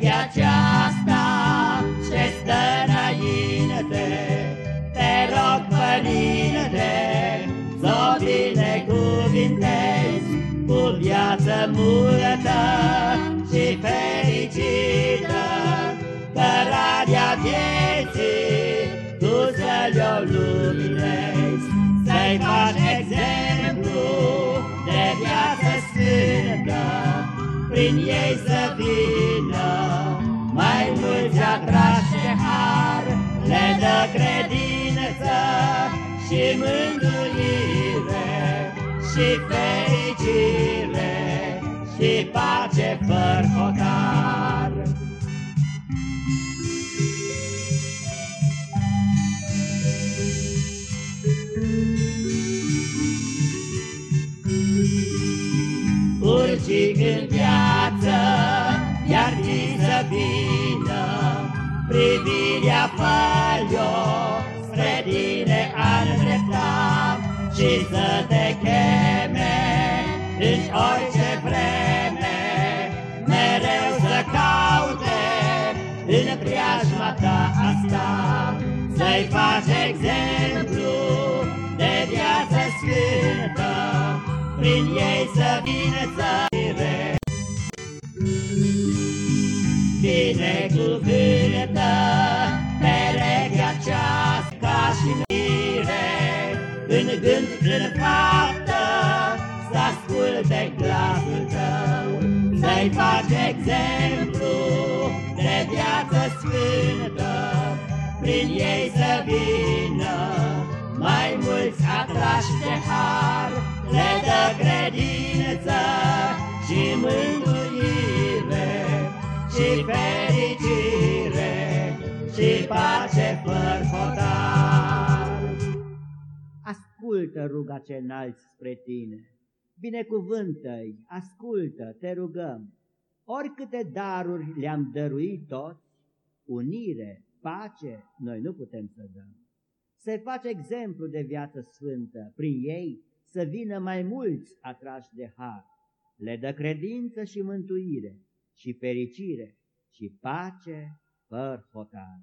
Veche aceasta ce stă înainte, Te rog, Părinte, să o binecuvintezi Cu viață multă și fericită, Cărarea vieții tu să-l o luminezi, Să-i faci exemplu de viață sfântă, Prin ei să vină mai mulți atrași de har, Le dă credință și mântuire și fericire și pace fără hotar. Urci în viață, iar ți să vină privirea fă-o spre tine a îndrepta și să te cheme în orice vreme, mereu să caute în preajma ta asta, să-i faci exemplu de viață sfântă, prin ei să în gând, în faptă, să asculte glasul tău, să-i faci exemplu de viață sfântă, prin ei să vină mai mulți atrași de har, le dă credință și mântuire Ascultă ruga ce înalți spre tine, binecuvântă-i, ascultă, te rugăm. Oricâte daruri le-am dăruit toți, unire, pace, noi nu putem să dăm. Să face exemplu de viață sfântă, prin ei să vină mai mulți atrași de har, le dă credință și mântuire și fericire și pace fără hotar.